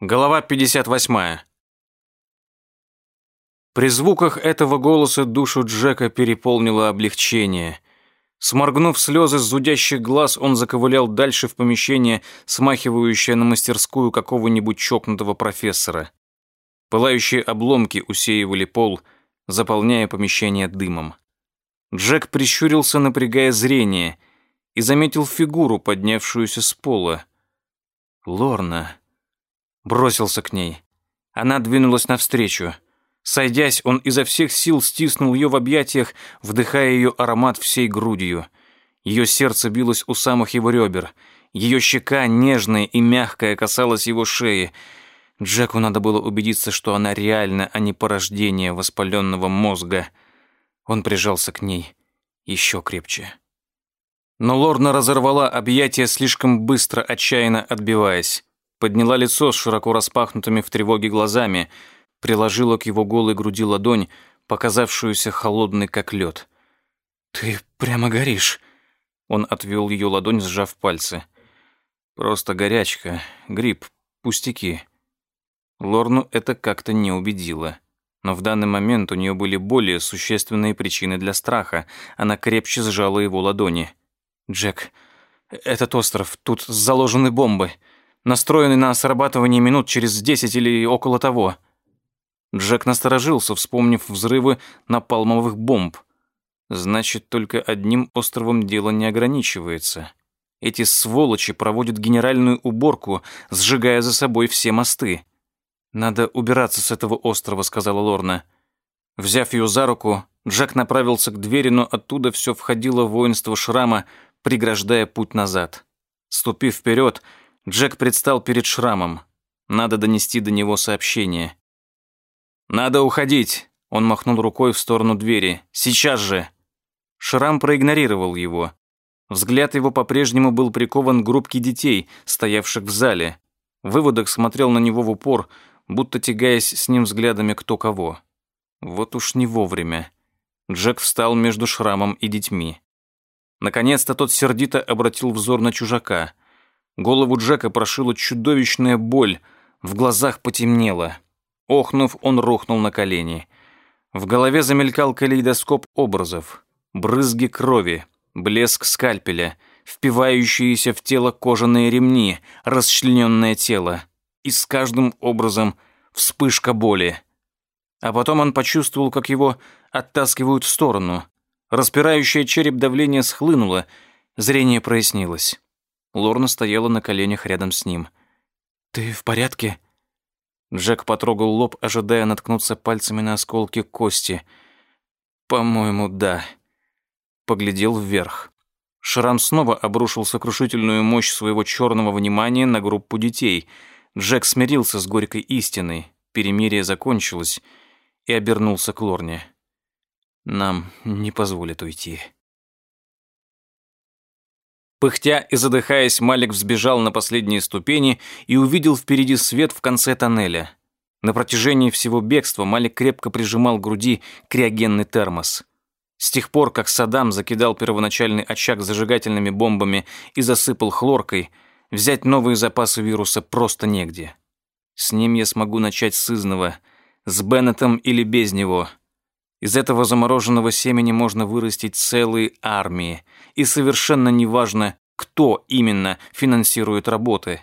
Голова 58. При звуках этого голоса душу Джека переполнило облегчение. Сморгнув слезы с зудящих глаз, он заковылял дальше в помещение, смахивающее на мастерскую какого-нибудь чокнутого профессора. Пылающие обломки усеивали пол, заполняя помещение дымом. Джек прищурился, напрягая зрение, и заметил фигуру, поднявшуюся с пола. Лорна бросился к ней. Она двинулась навстречу. Сойдясь, он изо всех сил стиснул ее в объятиях, вдыхая ее аромат всей грудью. Ее сердце билось у самых его ребер. Ее щека, нежная и мягкая, касалась его шеи. Джеку надо было убедиться, что она реальна, а не порождение воспаленного мозга. Он прижался к ней еще крепче. Но Лорна разорвала объятия слишком быстро, отчаянно отбиваясь подняла лицо с широко распахнутыми в тревоге глазами, приложила к его голой груди ладонь, показавшуюся холодной, как лед. «Ты прямо горишь!» Он отвел ее ладонь, сжав пальцы. «Просто горячка, грипп, пустяки». Лорну это как-то не убедило. Но в данный момент у нее были более существенные причины для страха. Она крепче сжала его ладони. «Джек, этот остров, тут заложены бомбы настроенный на срабатывание минут через десять или около того. Джек насторожился, вспомнив взрывы напалмовых бомб. Значит, только одним островом дело не ограничивается. Эти сволочи проводят генеральную уборку, сжигая за собой все мосты. «Надо убираться с этого острова», — сказала Лорна. Взяв ее за руку, Джек направился к двери, но оттуда все входило воинство шрама, преграждая путь назад. Ступив вперед, Джек предстал перед шрамом. Надо донести до него сообщение. «Надо уходить!» Он махнул рукой в сторону двери. «Сейчас же!» Шрам проигнорировал его. Взгляд его по-прежнему был прикован к группке детей, стоявших в зале. Выводок смотрел на него в упор, будто тягаясь с ним взглядами кто кого. Вот уж не вовремя. Джек встал между шрамом и детьми. Наконец-то тот сердито обратил взор на чужака — Голову Джека прошила чудовищная боль, в глазах потемнело. Охнув, он рухнул на колени. В голове замелькал калейдоскоп образов. Брызги крови, блеск скальпеля, впивающиеся в тело кожаные ремни, расчлененное тело. И с каждым образом вспышка боли. А потом он почувствовал, как его оттаскивают в сторону. Распирающее череп давление схлынуло, зрение прояснилось. Лорна стояла на коленях рядом с ним. «Ты в порядке?» Джек потрогал лоб, ожидая наткнуться пальцами на осколки кости. «По-моему, да». Поглядел вверх. Шрам снова обрушил сокрушительную мощь своего черного внимания на группу детей. Джек смирился с горькой истиной. Перемирие закончилось и обернулся к Лорне. «Нам не позволят уйти». Пыхтя и задыхаясь, Малик взбежал на последние ступени и увидел впереди свет в конце тоннеля. На протяжении всего бегства Малик крепко прижимал к груди криогенный термос. С тех пор, как Саддам закидал первоначальный очаг зажигательными бомбами и засыпал хлоркой, взять новые запасы вируса просто негде. С ним я смогу начать с изного, с Беннетом или без него. Из этого замороженного семени можно вырастить целые армии – и совершенно неважно, кто именно финансирует работы.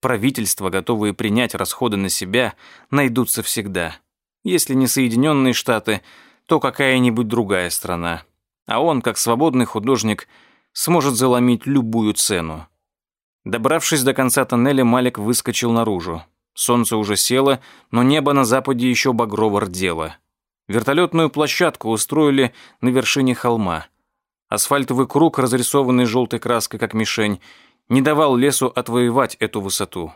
Правительства, готовые принять расходы на себя, найдутся всегда. Если не Соединенные Штаты, то какая-нибудь другая страна. А он, как свободный художник, сможет заломить любую цену. Добравшись до конца тоннеля, Малик выскочил наружу. Солнце уже село, но небо на западе еще багрово рдело. Вертолетную площадку устроили на вершине холма – Асфальтовый круг, разрисованный желтой краской как мишень, не давал лесу отвоевать эту высоту.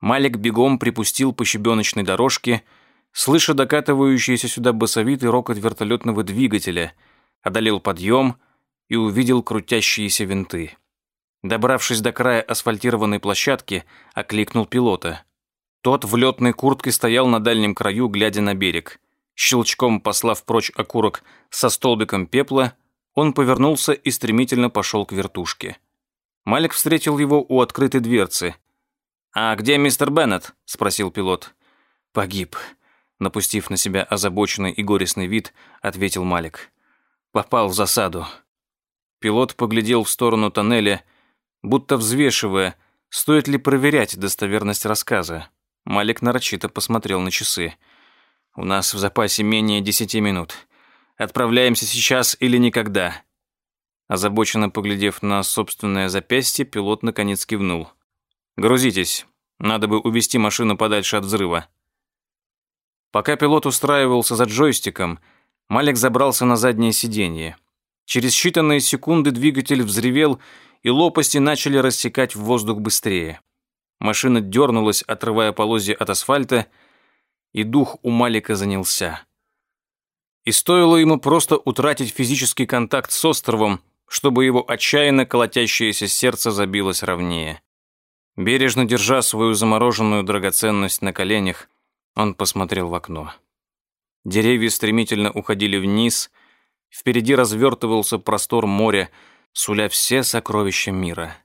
Малик бегом припустил по щебеночной дорожке, слыша докатывающийся сюда басовитый рокот вертолетного двигателя, одолел подъем и увидел крутящиеся винты. Добравшись до края асфальтированной площадки, окликнул пилота. Тот в летной куртке стоял на дальнем краю, глядя на берег. Щелчком послав прочь окурок со столбиком пепла, он повернулся и стремительно пошел к вертушке. Малик встретил его у открытой дверцы. «А где мистер Беннет?» — спросил пилот. «Погиб», — напустив на себя озабоченный и горестный вид, ответил Малик. «Попал в засаду». Пилот поглядел в сторону тоннеля, будто взвешивая, стоит ли проверять достоверность рассказа. Малик нарочито посмотрел на часы. «У нас в запасе менее десяти минут. Отправляемся сейчас или никогда?» Озабоченно поглядев на собственное запястье, пилот наконец кивнул. «Грузитесь. Надо бы увести машину подальше от взрыва». Пока пилот устраивался за джойстиком, Малик забрался на заднее сиденье. Через считанные секунды двигатель взревел, и лопасти начали рассекать в воздух быстрее. Машина дернулась, отрывая полозья от асфальта, и дух у Малика занялся. И стоило ему просто утратить физический контакт с островом, чтобы его отчаянно колотящееся сердце забилось ровнее. Бережно держа свою замороженную драгоценность на коленях, он посмотрел в окно. Деревья стремительно уходили вниз, впереди развертывался простор моря, суля все сокровища мира.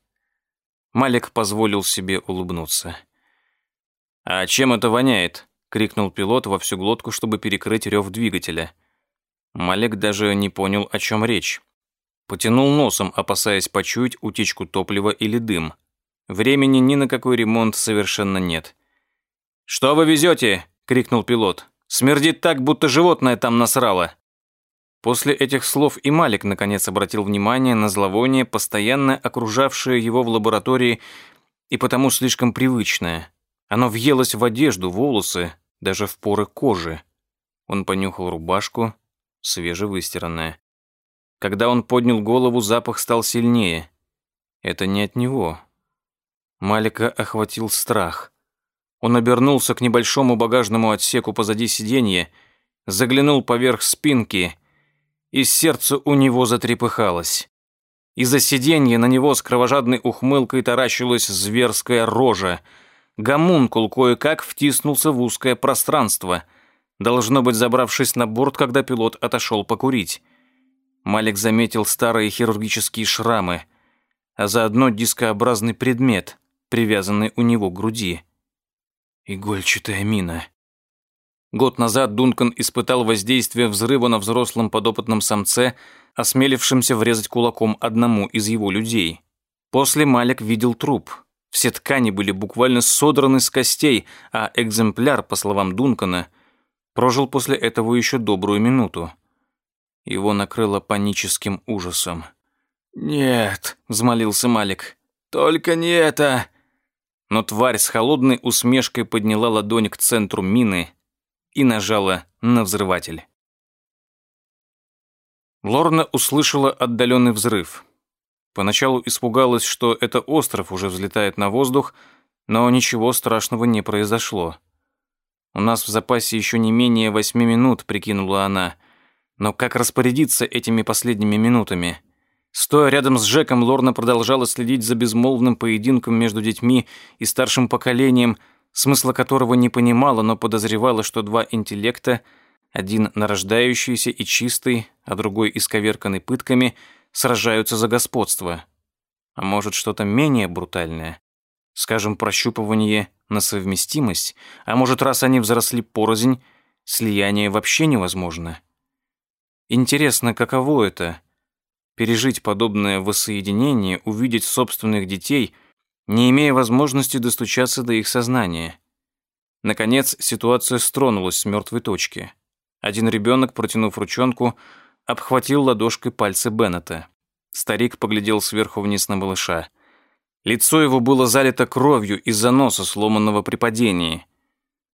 Малик позволил себе улыбнуться. «А чем это воняет?» — крикнул пилот во всю глотку, чтобы перекрыть рев двигателя. Малик даже не понял, о чем речь. Потянул носом, опасаясь почуять утечку топлива или дым. Времени ни на какой ремонт совершенно нет. «Что вы везете?» — крикнул пилот. «Смердит так, будто животное там насрало». После этих слов и Малик наконец обратил внимание на зловоние, постоянно окружавшее его в лаборатории и потому слишком привычное. Оно въелось в одежду, волосы, даже в поры кожи. Он понюхал рубашку, свежевыстиранная. Когда он поднял голову, запах стал сильнее. Это не от него. Малика охватил страх. Он обернулся к небольшому багажному отсеку позади сиденья, заглянул поверх спинки — и сердце у него затрепыхалось. Из-за сиденья на него с кровожадной ухмылкой таращилась зверская рожа. Гомункул кое-как втиснулся в узкое пространство, должно быть, забравшись на борт, когда пилот отошел покурить. Малик заметил старые хирургические шрамы, а заодно дискообразный предмет, привязанный у него к груди. Игольчатая мина. Год назад Дункан испытал воздействие взрыва на взрослом подопытном самце, осмелившемся врезать кулаком одному из его людей. После Малик видел труп. Все ткани были буквально содраны с костей, а экземпляр, по словам Дункана, прожил после этого еще добрую минуту. Его накрыло паническим ужасом. «Нет», — взмолился Малик, — «только не это». Но тварь с холодной усмешкой подняла ладонь к центру мины — и нажала на взрыватель. Лорна услышала отдаленный взрыв. Поначалу испугалась, что это остров уже взлетает на воздух, но ничего страшного не произошло. «У нас в запасе еще не менее восьми минут», — прикинула она. «Но как распорядиться этими последними минутами?» Стоя рядом с Джеком, Лорна продолжала следить за безмолвным поединком между детьми и старшим поколением, смысла которого не понимала, но подозревала, что два интеллекта, один нарождающийся и чистый, а другой исковерканный пытками, сражаются за господство. А может, что-то менее брутальное? Скажем, прощупывание на совместимость? А может, раз они взросли порознь, слияние вообще невозможно? Интересно, каково это — пережить подобное воссоединение, увидеть собственных детей — не имея возможности достучаться до их сознания. Наконец, ситуация стронулась с мертвой точки. Один ребенок, протянув ручонку, обхватил ладошкой пальцы Беннета. Старик поглядел сверху вниз на малыша. Лицо его было залито кровью из-за носа, сломанного при падении.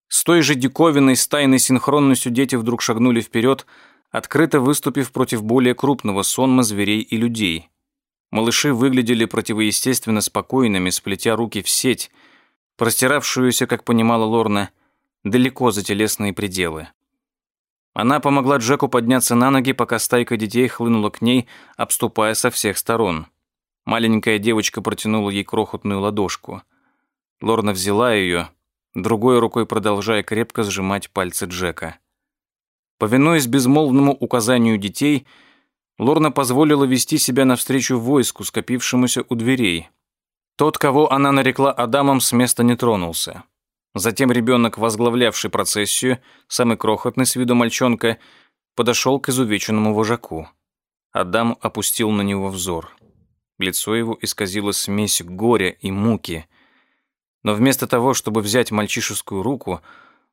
С той же диковинной стайной синхронностью дети вдруг шагнули вперед, открыто выступив против более крупного сонма зверей и людей. Малыши выглядели противоестественно спокойными, сплетя руки в сеть, простиравшуюся, как понимала Лорна, далеко за телесные пределы. Она помогла Джеку подняться на ноги, пока стайка детей хлынула к ней, обступая со всех сторон. Маленькая девочка протянула ей крохотную ладошку. Лорна взяла ее, другой рукой продолжая крепко сжимать пальцы Джека. Повинуясь безмолвному указанию детей, Лорна позволила вести себя навстречу войску, скопившемуся у дверей. Тот, кого она нарекла Адамом, с места не тронулся. Затем ребенок, возглавлявший процессию, самый крохотный с виду мальчонка, подошел к изувеченному вожаку. Адам опустил на него взор. Лицо его исказило смесь горя и муки. Но вместо того, чтобы взять мальчишескую руку,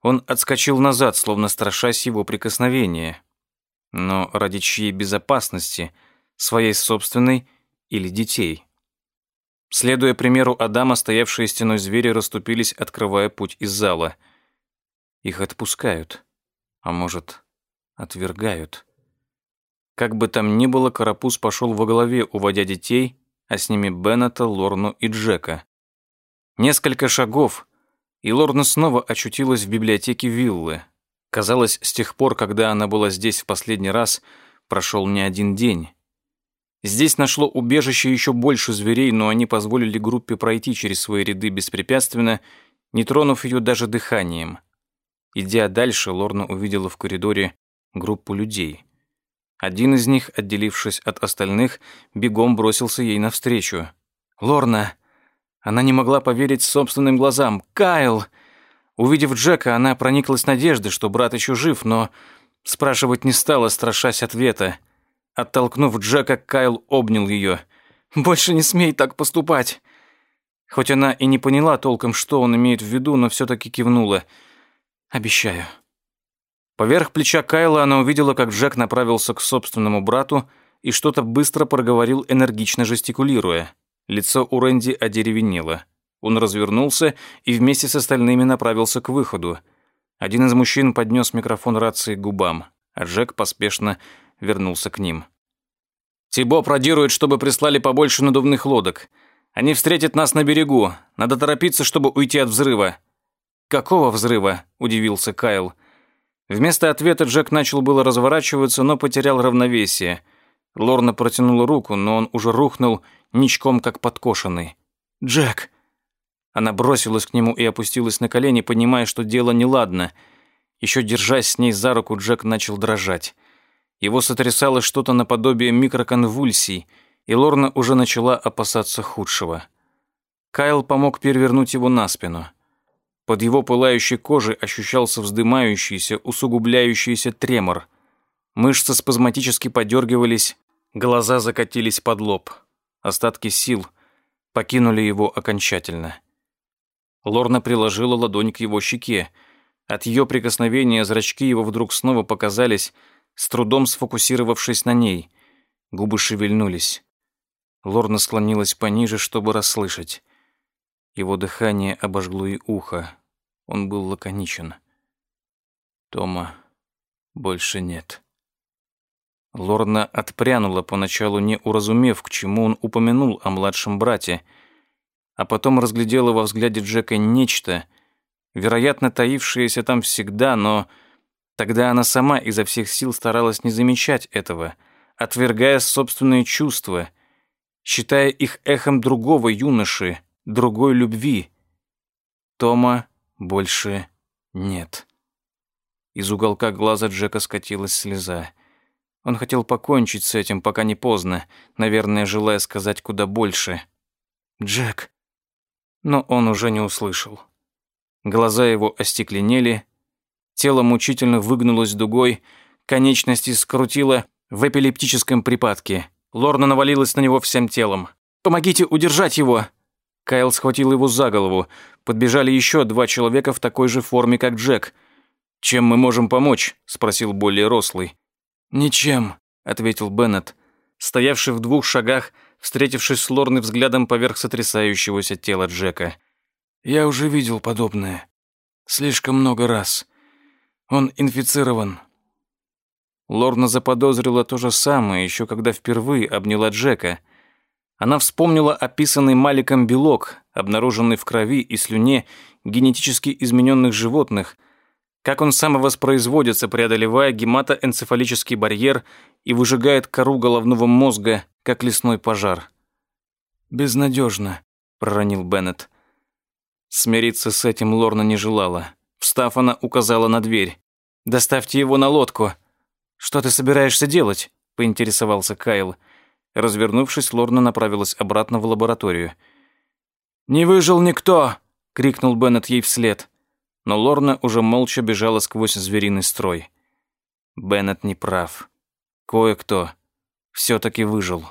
он отскочил назад, словно страшась его прикосновения. Но ради чьей безопасности? Своей собственной или детей? Следуя примеру Адама, стоявшие стеной звери расступились, открывая путь из зала. Их отпускают. А может, отвергают. Как бы там ни было, Карапуз пошел во главе, уводя детей, а с ними Беннета, Лорну и Джека. Несколько шагов, и Лорна снова очутилась в библиотеке виллы. Казалось, с тех пор, когда она была здесь в последний раз, прошел не один день. Здесь нашло убежище еще больше зверей, но они позволили группе пройти через свои ряды беспрепятственно, не тронув ее даже дыханием. Идя дальше, Лорна увидела в коридоре группу людей. Один из них, отделившись от остальных, бегом бросился ей навстречу. «Лорна!» Она не могла поверить собственным глазам. «Кайл!» Увидев Джека, она прониклась надеждой, что брат еще жив, но спрашивать не стала, страшась ответа. Оттолкнув Джека, Кайл обнял ее. «Больше не смей так поступать!» Хоть она и не поняла толком, что он имеет в виду, но все-таки кивнула. «Обещаю». Поверх плеча Кайла она увидела, как Джек направился к собственному брату и что-то быстро проговорил, энергично жестикулируя. Лицо у Рэнди одеревенело. Он развернулся и вместе с остальными направился к выходу. Один из мужчин поднес микрофон рации к губам, а Джек поспешно вернулся к ним. «Тибо продирует, чтобы прислали побольше надувных лодок. Они встретят нас на берегу. Надо торопиться, чтобы уйти от взрыва». «Какого взрыва?» – удивился Кайл. Вместо ответа Джек начал было разворачиваться, но потерял равновесие. Лорна протянула руку, но он уже рухнул ничком, как подкошенный. «Джек!» Она бросилась к нему и опустилась на колени, понимая, что дело неладно. Еще держась с ней за руку, Джек начал дрожать. Его сотрясало что-то наподобие микроконвульсий, и Лорна уже начала опасаться худшего. Кайл помог перевернуть его на спину. Под его пылающей кожей ощущался вздымающийся, усугубляющийся тремор. Мышцы спазматически подергивались, глаза закатились под лоб. Остатки сил покинули его окончательно. Лорна приложила ладонь к его щеке. От ее прикосновения зрачки его вдруг снова показались с трудом сфокусировавшись на ней. Губы шевельнулись. Лорна склонилась пониже, чтобы расслышать. Его дыхание обожгло и ухо. Он был лаконичен. «Тома больше нет». Лорна отпрянула, поначалу не уразумев, к чему он упомянул о младшем брате, а потом разглядела во взгляде Джека нечто, вероятно, таившееся там всегда, но Тогда она сама изо всех сил старалась не замечать этого, отвергая собственные чувства, считая их эхом другого юноши, другой любви. Тома больше нет. Из уголка глаза Джека скатилась слеза. Он хотел покончить с этим, пока не поздно, наверное, желая сказать куда больше. «Джек!» Но он уже не услышал. Глаза его остекленели, Тело мучительно выгнулось дугой, конечности скрутило в эпилептическом припадке. Лорна навалилась на него всем телом. «Помогите удержать его!» Кайл схватил его за голову. Подбежали еще два человека в такой же форме, как Джек. «Чем мы можем помочь?» – спросил более рослый. «Ничем», – ответил Беннет, стоявший в двух шагах, встретившись с Лорной взглядом поверх сотрясающегося тела Джека. «Я уже видел подобное. Слишком много раз. Он инфицирован». Лорна заподозрила то же самое, еще когда впервые обняла Джека. Она вспомнила описанный Маликом белок, обнаруженный в крови и слюне генетически измененных животных, как он самовоспроизводится, преодолевая гематоэнцефалический барьер и выжигает кору головного мозга, как лесной пожар. «Безнадежно», — проронил Беннет. Смириться с этим Лорна не желала. Встав, она указала на дверь. «Доставьте его на лодку». «Что ты собираешься делать?» — поинтересовался Кайл. Развернувшись, Лорна направилась обратно в лабораторию. «Не выжил никто!» — крикнул Беннет ей вслед. Но Лорна уже молча бежала сквозь звериный строй. Беннет не прав. Кое-кто все-таки выжил.